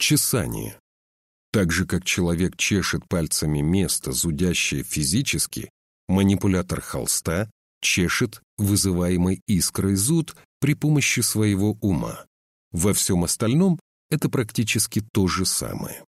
чесание. Так же, как человек чешет пальцами место, зудящее физически, манипулятор холста чешет вызываемый искрой зуд при помощи своего ума. Во всем остальном это практически то же самое.